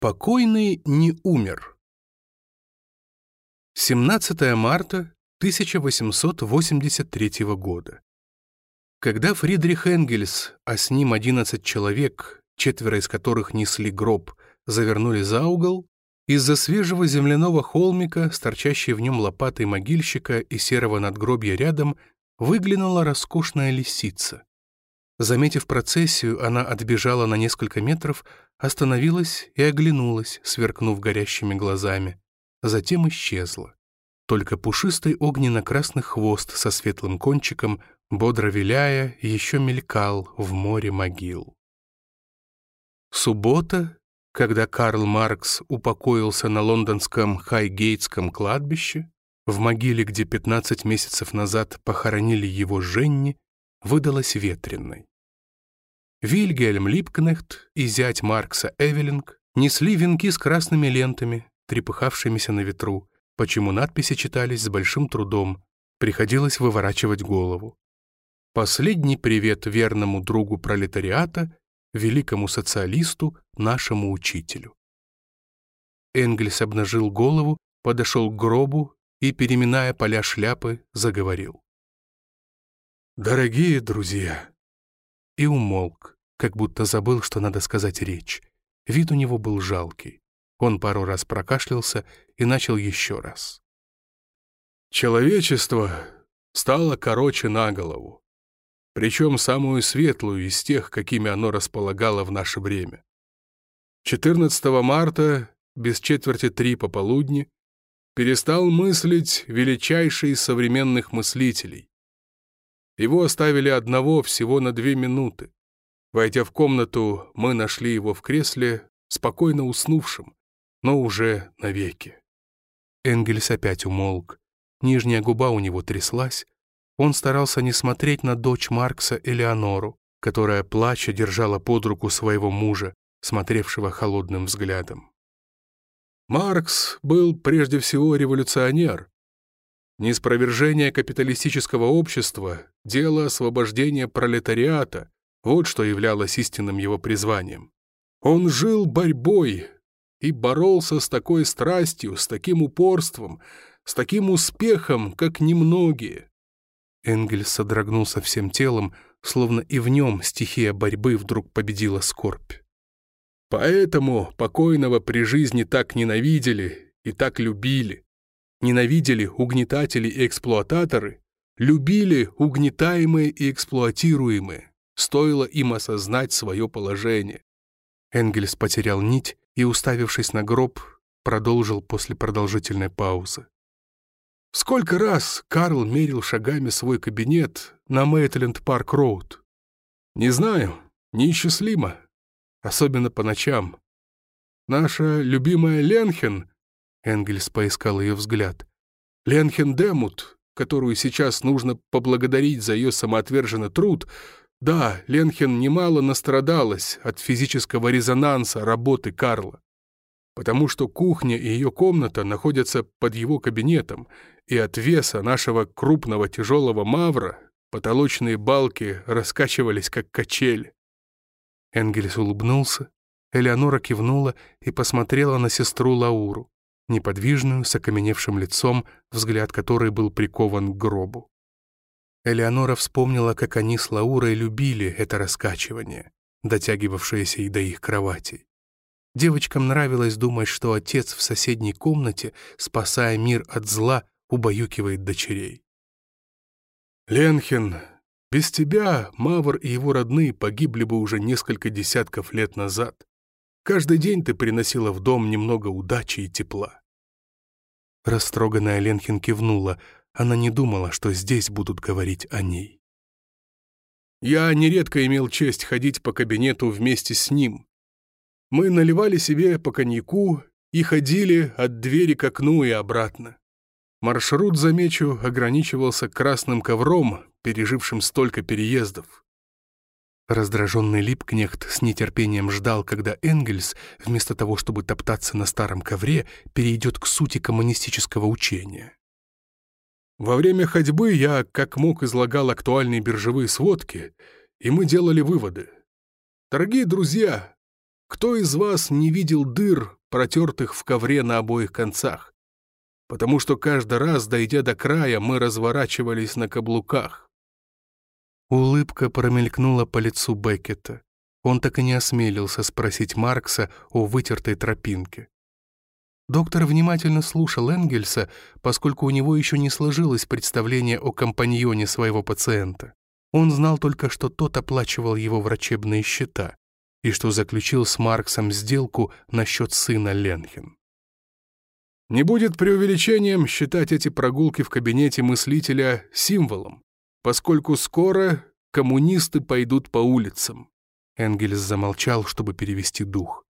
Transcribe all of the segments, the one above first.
Покойный не умер. 17 марта 1883 года. Когда Фридрих Энгельс, а с ним 11 человек, четверо из которых несли гроб, завернули за угол, из-за свежего земляного холмика, с торчащей в нем лопатой могильщика и серого надгробья рядом, выглянула роскошная лисица. Заметив процессию, она отбежала на несколько метров, остановилась и оглянулась, сверкнув горящими глазами. Затем исчезла. Только пушистый огненно-красный хвост со светлым кончиком, бодро виляя, еще мелькал в море могил. Суббота, когда Карл Маркс упокоился на лондонском Хайгейтском кладбище, в могиле, где 15 месяцев назад похоронили его Женни, выдалась ветренной. Вильгельм Липкнехт и зять Маркса Эвелинг несли венки с красными лентами, трепыхавшимися на ветру, почему надписи читались с большим трудом, приходилось выворачивать голову. Последний привет верному другу пролетариата, великому социалисту, нашему учителю. Энгельс обнажил голову, подошел к гробу и, переминая поля шляпы, заговорил. «Дорогие друзья, и умолк, как будто забыл, что надо сказать речь. Вид у него был жалкий. Он пару раз прокашлялся и начал еще раз. «Человечество стало короче на голову, причем самую светлую из тех, какими оно располагало в наше время. 14 марта, без четверти три пополудни, перестал мыслить величайший из современных мыслителей, его оставили одного всего на две минуты. Войдя в комнату, мы нашли его в кресле, спокойно уснувшим, но уже навеки. Энгельс опять умолк. Нижняя губа у него тряслась. Он старался не смотреть на дочь Маркса Элеонору, которая, плача, держала под руку своего мужа, смотревшего холодным взглядом. Маркс был прежде всего революционер, Неспровержение капиталистического общества, дело освобождения пролетариата — вот что являлось истинным его призванием. Он жил борьбой и боролся с такой страстью, с таким упорством, с таким успехом, как немногие. Энгельс содрогнулся всем телом, словно и в нем стихия борьбы вдруг победила скорбь. Поэтому покойного при жизни так ненавидели и так любили ненавидели угнетатели и эксплуататоры, любили угнетаемые и эксплуатируемые, стоило им осознать свое положение. Энгельс потерял нить и, уставившись на гроб, продолжил после продолжительной паузы. Сколько раз Карл мерил шагами свой кабинет на Мейтленд-Парк-Роуд? Не знаю, неисчислимо, особенно по ночам. Наша любимая Ленхен Энгельс поискал ее взгляд. Ленхен Демут, которую сейчас нужно поблагодарить за ее самоотверженный труд, да, Ленхен немало настрадалась от физического резонанса работы Карла, потому что кухня и ее комната находятся под его кабинетом, и от веса нашего крупного тяжелого мавра потолочные балки раскачивались, как качели. Энгельс улыбнулся, Элеонора кивнула и посмотрела на сестру Лауру неподвижную, с окаменевшим лицом, взгляд которой был прикован к гробу. Элеонора вспомнила, как они с Лаурой любили это раскачивание, дотягивавшееся и до их кроватей. Девочкам нравилось думать, что отец в соседней комнате, спасая мир от зла, убаюкивает дочерей. «Ленхен, без тебя Мавр и его родные погибли бы уже несколько десятков лет назад. Каждый день ты приносила в дом немного удачи и тепла. Растроганная Ленхин кивнула. Она не думала, что здесь будут говорить о ней. Я нередко имел честь ходить по кабинету вместе с ним. Мы наливали себе по коньяку и ходили от двери к окну и обратно. Маршрут, замечу, ограничивался красным ковром, пережившим столько переездов. Раздраженный Липкнехт с нетерпением ждал, когда Энгельс, вместо того, чтобы топтаться на старом ковре, перейдет к сути коммунистического учения. Во время ходьбы я как мог излагал актуальные биржевые сводки, и мы делали выводы. Дорогие друзья, кто из вас не видел дыр, протертых в ковре на обоих концах? Потому что каждый раз, дойдя до края, мы разворачивались на каблуках. Улыбка промелькнула по лицу Беккета. Он так и не осмелился спросить Маркса о вытертой тропинке. Доктор внимательно слушал Энгельса, поскольку у него еще не сложилось представление о компаньоне своего пациента. Он знал только, что тот оплачивал его врачебные счета и что заключил с Марксом сделку насчет сына Ленхен. Не будет преувеличением считать эти прогулки в кабинете мыслителя символом, поскольку скоро коммунисты пойдут по улицам. Энгельс замолчал, чтобы перевести дух.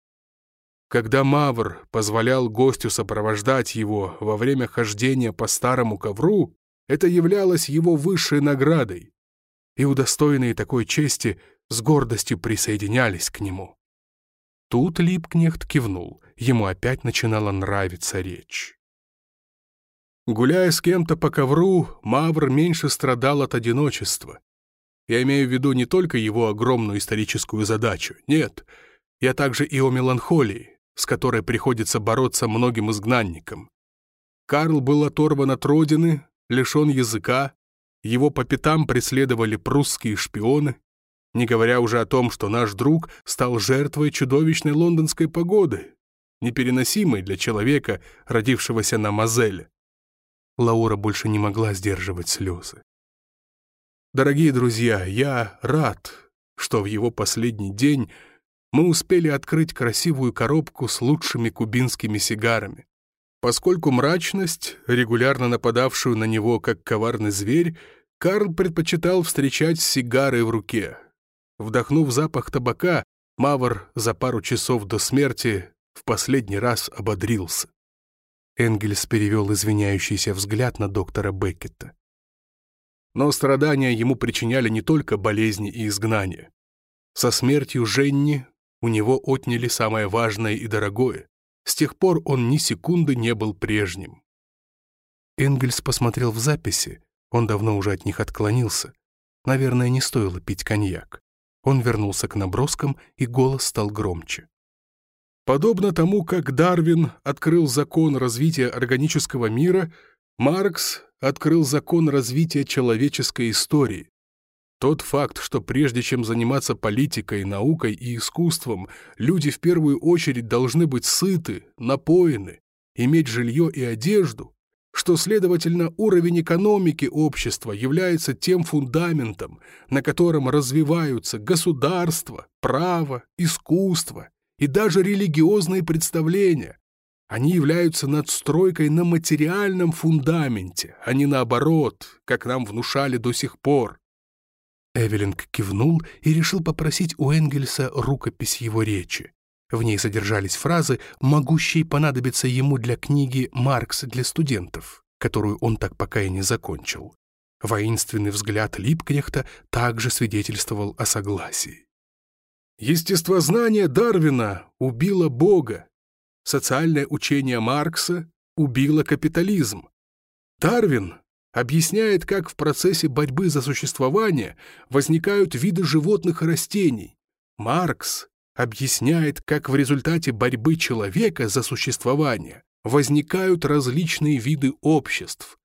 Когда Мавр позволял гостю сопровождать его во время хождения по старому ковру, это являлось его высшей наградой, и удостоенные такой чести с гордостью присоединялись к нему. Тут Липкнехт кивнул, ему опять начинала нравиться речь. Гуляя с кем-то по ковру, Мавр меньше страдал от одиночества. Я имею в виду не только его огромную историческую задачу, нет, я также и о меланхолии, с которой приходится бороться многим изгнанникам. Карл был оторван от родины, лишен языка, его по пятам преследовали прусские шпионы, не говоря уже о том, что наш друг стал жертвой чудовищной лондонской погоды, непереносимой для человека, родившегося на Мозеле. Лаура больше не могла сдерживать слезы. Дорогие друзья, я рад, что в его последний день мы успели открыть красивую коробку с лучшими кубинскими сигарами. Поскольку мрачность, регулярно нападавшую на него как коварный зверь, Карл предпочитал встречать с сигарой в руке. Вдохнув запах табака, Мавр за пару часов до смерти в последний раз ободрился. Энгельс перевел извиняющийся взгляд на доктора Беккета. Но страдания ему причиняли не только болезни и изгнания. Со смертью Женни у него отняли самое важное и дорогое. С тех пор он ни секунды не был прежним. Энгельс посмотрел в записи, он давно уже от них отклонился. Наверное, не стоило пить коньяк. Он вернулся к наброскам, и голос стал громче. Подобно тому, как Дарвин открыл закон развития органического мира, Маркс открыл закон развития человеческой истории. Тот факт, что прежде чем заниматься политикой, наукой и искусством, люди в первую очередь должны быть сыты, напоены, иметь жилье и одежду, что, следовательно, уровень экономики общества является тем фундаментом, на котором развиваются государство, право, искусство и даже религиозные представления. Они являются надстройкой на материальном фундаменте, а не наоборот, как нам внушали до сих пор. Эвелинг кивнул и решил попросить у Энгельса рукопись его речи. В ней содержались фразы, могущие понадобиться ему для книги «Маркс для студентов», которую он так пока и не закончил. Воинственный взгляд Липкнехта также свидетельствовал о согласии. Естествознание Дарвина убило Бога. Социальное учение Маркса убило капитализм. Дарвин объясняет, как в процессе борьбы за существование возникают виды животных и растений. Маркс объясняет, как в результате борьбы человека за существование возникают различные виды обществ.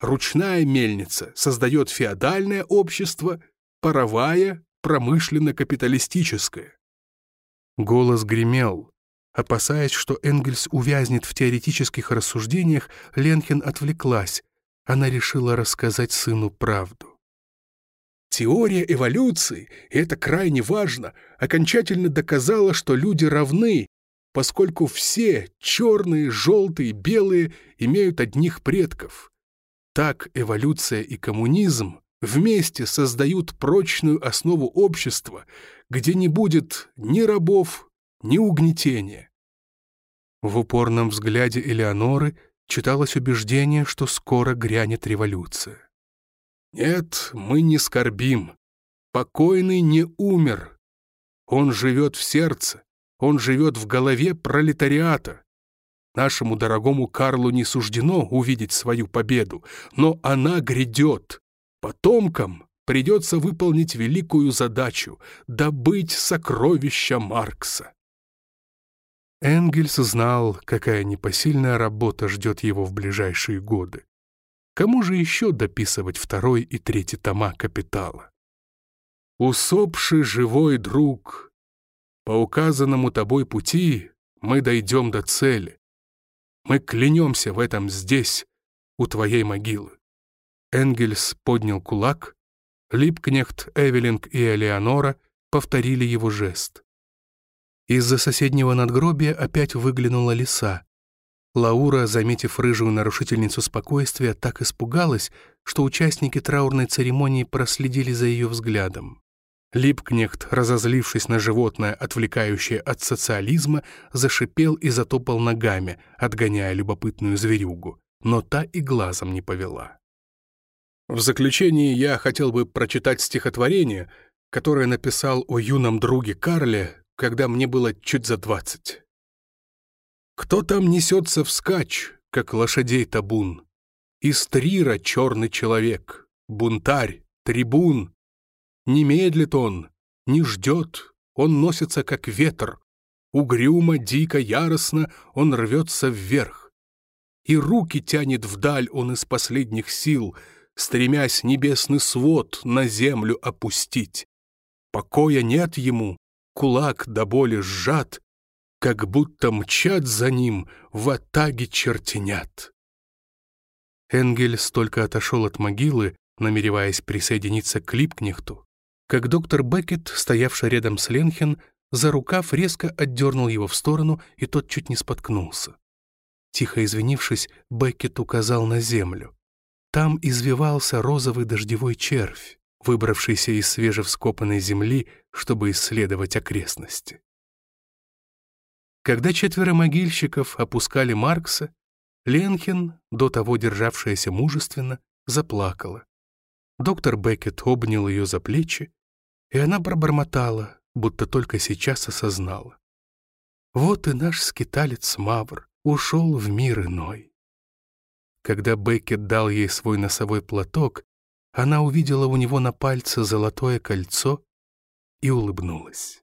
Ручная мельница создает феодальное общество, паровая – промышленно-капиталистическое. Голос гремел. Опасаясь, что Энгельс увязнет в теоретических рассуждениях, Ленхен отвлеклась. Она решила рассказать сыну правду. Теория эволюции, и это крайне важно, окончательно доказала, что люди равны, поскольку все черные, желтые, белые имеют одних предков. Так эволюция и коммунизм вместе создают прочную основу общества, где не будет ни рабов, ни угнетения. В упорном взгляде Элеоноры читалось убеждение, что скоро грянет революция. Нет, мы не скорбим. Покойный не умер. Он живет в сердце, он живет в голове пролетариата. Нашему дорогому Карлу не суждено увидеть свою победу, но она грядет. Потомкам придется выполнить великую задачу — добыть сокровища Маркса. Энгельс знал, какая непосильная работа ждет его в ближайшие годы. Кому же еще дописывать второй и третий тома «Капитала»? «Усопший живой друг, по указанному тобой пути мы дойдем до цели. Мы клянемся в этом здесь, у твоей могилы». Энгельс поднял кулак, Липкнехт, Эвелинг и Элеонора повторили его жест. Из-за соседнего надгробия опять выглянула лиса. Лаура, заметив рыжую нарушительницу спокойствия, так испугалась, что участники траурной церемонии проследили за ее взглядом. Липкнехт, разозлившись на животное, отвлекающее от социализма, зашипел и затопал ногами, отгоняя любопытную зверюгу, но та и глазом не повела. В заключении я хотел бы прочитать стихотворение, которое написал о юном друге Карле когда мне было чуть за двадцать. Кто там несется вскачь, как лошадей табун? Из Трира черный человек, бунтарь, трибун. Не медлит он, не ждет, он носится, как ветер. Угрюмо, дико, яростно он рвется вверх. И руки тянет вдаль он из последних сил, стремясь небесный свод на землю опустить. Покоя нет ему, кулак до боли сжат, как будто мчат за ним в атаге чертенят. Энгельс только отошел от могилы, намереваясь присоединиться к Липкнехту, как доктор Беккет, стоявший рядом с Ленхен, за рукав резко отдернул его в сторону, и тот чуть не споткнулся. Тихо извинившись, Беккет указал на землю. Там извивался розовый дождевой червь выбравшийся из свежевскопанной земли, чтобы исследовать окрестности. Когда четверо могильщиков опускали Маркса, Ленхен, до того державшаяся мужественно, заплакала. Доктор Беккет обнял ее за плечи, и она пробормотала, будто только сейчас осознала. Вот и наш скиталец Мавр ушел в мир иной. Когда Беккет дал ей свой носовой платок, она увидела у него на пальце золотое кольцо и улыбнулась.